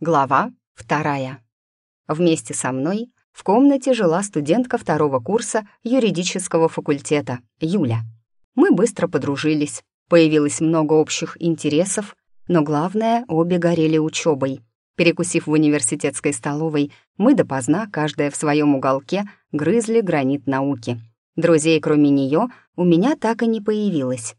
Глава вторая. Вместе со мной в комнате жила студентка второго курса юридического факультета, Юля. Мы быстро подружились, появилось много общих интересов, но главное, обе горели учебой. Перекусив в университетской столовой, мы допоздна, каждая в своем уголке, грызли гранит науки. Друзей, кроме нее, у меня так и не появилось.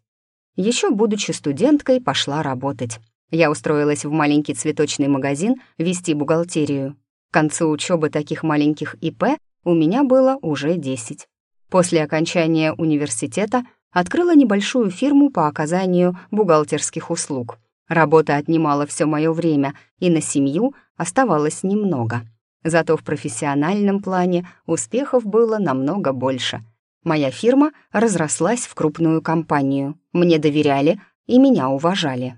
Еще будучи студенткой, пошла работать. Я устроилась в маленький цветочный магазин вести бухгалтерию. К концу учебы таких маленьких ИП у меня было уже 10. После окончания университета открыла небольшую фирму по оказанию бухгалтерских услуг. Работа отнимала все мое время, и на семью оставалось немного. Зато в профессиональном плане успехов было намного больше. Моя фирма разрослась в крупную компанию. Мне доверяли и меня уважали.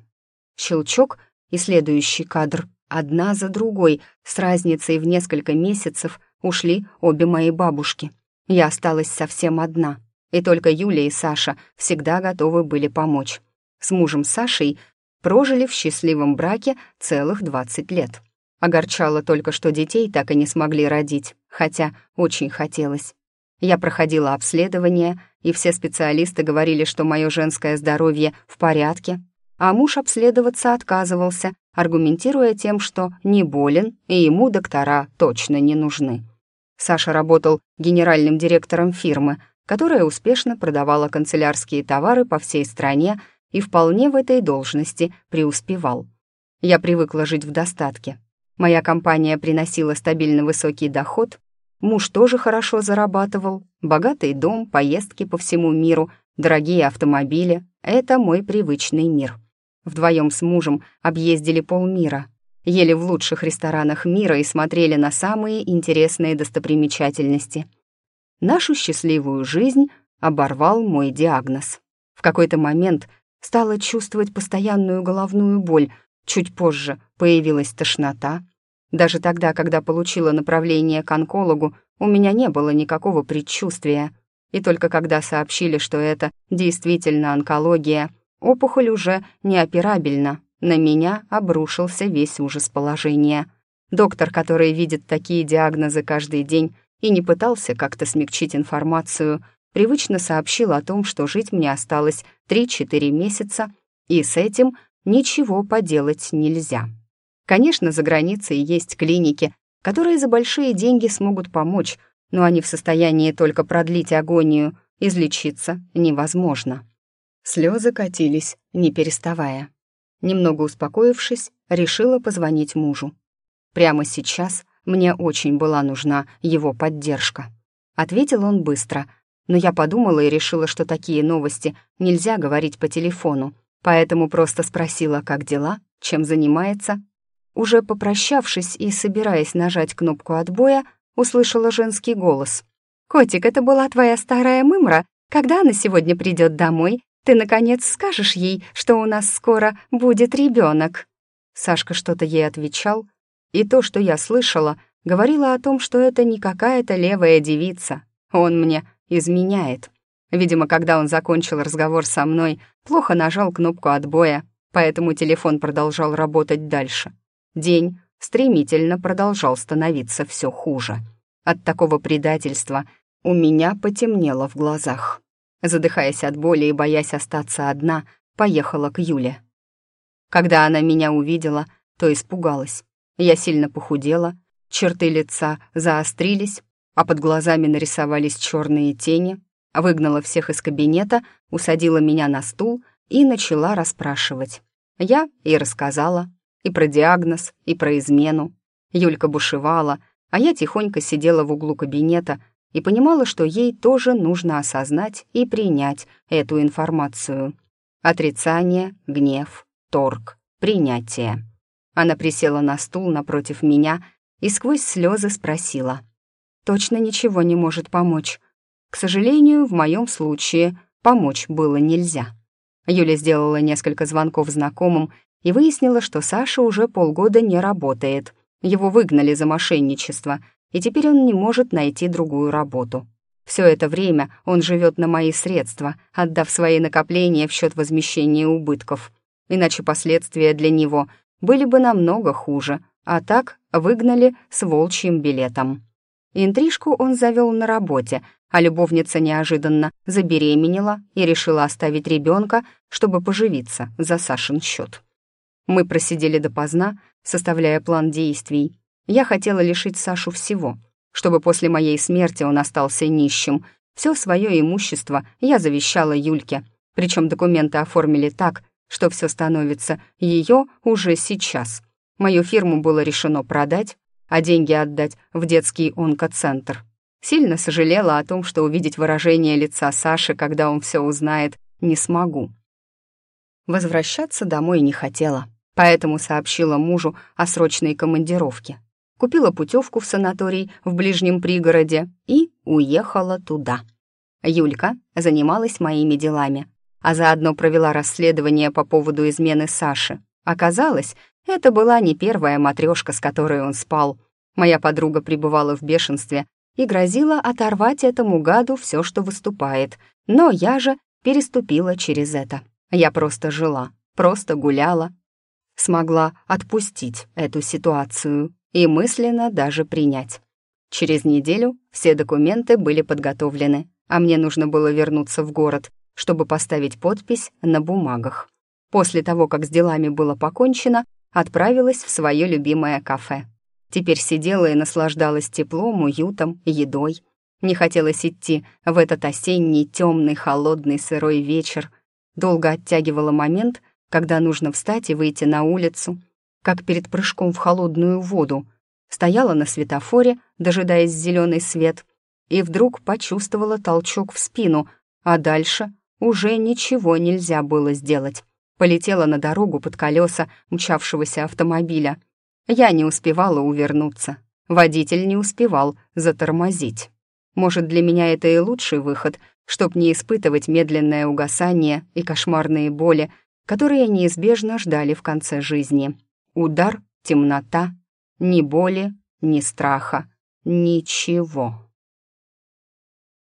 Щелчок и следующий кадр. Одна за другой, с разницей в несколько месяцев, ушли обе мои бабушки. Я осталась совсем одна. И только Юля и Саша всегда готовы были помочь. С мужем Сашей прожили в счастливом браке целых 20 лет. Огорчало только, что детей так и не смогли родить, хотя очень хотелось. Я проходила обследование, и все специалисты говорили, что мое женское здоровье в порядке, а муж обследоваться отказывался, аргументируя тем, что не болен и ему доктора точно не нужны. Саша работал генеральным директором фирмы, которая успешно продавала канцелярские товары по всей стране и вполне в этой должности преуспевал. Я привыкла жить в достатке. Моя компания приносила стабильно высокий доход, муж тоже хорошо зарабатывал, богатый дом, поездки по всему миру, дорогие автомобили — это мой привычный мир. Вдвоем с мужем объездили полмира, ели в лучших ресторанах мира и смотрели на самые интересные достопримечательности. Нашу счастливую жизнь оборвал мой диагноз. В какой-то момент стала чувствовать постоянную головную боль, чуть позже появилась тошнота. Даже тогда, когда получила направление к онкологу, у меня не было никакого предчувствия. И только когда сообщили, что это действительно онкология, Опухоль уже неоперабельна. На меня обрушился весь ужас положения. Доктор, который видит такие диагнозы каждый день и не пытался как-то смягчить информацию, привычно сообщил о том, что жить мне осталось 3-4 месяца, и с этим ничего поделать нельзя. Конечно, за границей есть клиники, которые за большие деньги смогут помочь, но они в состоянии только продлить агонию, излечиться невозможно. Слезы катились, не переставая. Немного успокоившись, решила позвонить мужу. Прямо сейчас мне очень была нужна его поддержка. Ответил он быстро, но я подумала и решила, что такие новости нельзя говорить по телефону, поэтому просто спросила, как дела, чем занимается. Уже попрощавшись и собираясь нажать кнопку отбоя, услышала женский голос. «Котик, это была твоя старая мымра? Когда она сегодня придет домой? Ты, наконец, скажешь ей, что у нас скоро будет ребенок. Сашка что-то ей отвечал, и то, что я слышала, говорило о том, что это не какая-то левая девица. Он мне изменяет. Видимо, когда он закончил разговор со мной, плохо нажал кнопку отбоя, поэтому телефон продолжал работать дальше. День стремительно продолжал становиться все хуже. От такого предательства у меня потемнело в глазах. Задыхаясь от боли и боясь остаться одна, поехала к Юле. Когда она меня увидела, то испугалась. Я сильно похудела, черты лица заострились, а под глазами нарисовались черные тени, выгнала всех из кабинета, усадила меня на стул и начала расспрашивать. Я и рассказала и про диагноз, и про измену. Юлька бушевала, а я тихонько сидела в углу кабинета, и понимала, что ей тоже нужно осознать и принять эту информацию. Отрицание, гнев, торг, принятие. Она присела на стул напротив меня и сквозь слезы спросила. «Точно ничего не может помочь. К сожалению, в моем случае помочь было нельзя». Юля сделала несколько звонков знакомым и выяснила, что Саша уже полгода не работает. Его выгнали за мошенничество — и теперь он не может найти другую работу. Все это время он живет на мои средства, отдав свои накопления в счет возмещения убытков. Иначе последствия для него были бы намного хуже, а так выгнали с волчьим билетом. Интрижку он завел на работе, а любовница неожиданно забеременела и решила оставить ребенка, чтобы поживиться за Сашин счет. Мы просидели допоздна, составляя план действий. Я хотела лишить Сашу всего, чтобы после моей смерти он остался нищим. Все свое имущество я завещала Юльке, причем документы оформили так, что все становится ее уже сейчас. Мою фирму было решено продать, а деньги отдать в детский онкоцентр. Сильно сожалела о том, что увидеть выражение лица Саши, когда он все узнает, не смогу. Возвращаться домой не хотела, поэтому сообщила мужу о срочной командировке. Купила путевку в санаторий в ближнем пригороде и уехала туда. Юлька занималась моими делами, а заодно провела расследование по поводу измены Саши. Оказалось, это была не первая матрешка, с которой он спал. Моя подруга пребывала в бешенстве и грозила оторвать этому гаду все, что выступает. Но я же переступила через это. Я просто жила, просто гуляла. Смогла отпустить эту ситуацию и мысленно даже принять. Через неделю все документы были подготовлены, а мне нужно было вернуться в город, чтобы поставить подпись на бумагах. После того, как с делами было покончено, отправилась в свое любимое кафе. Теперь сидела и наслаждалась теплом, уютом, едой. Не хотелось идти в этот осенний, темный, холодный, сырой вечер. Долго оттягивала момент, когда нужно встать и выйти на улицу, как перед прыжком в холодную воду. Стояла на светофоре, дожидаясь зеленый свет, и вдруг почувствовала толчок в спину, а дальше уже ничего нельзя было сделать. Полетела на дорогу под колеса мчавшегося автомобиля. Я не успевала увернуться. Водитель не успевал затормозить. Может, для меня это и лучший выход, чтоб не испытывать медленное угасание и кошмарные боли, которые неизбежно ждали в конце жизни. Удар, темнота, ни боли, ни страха, ничего.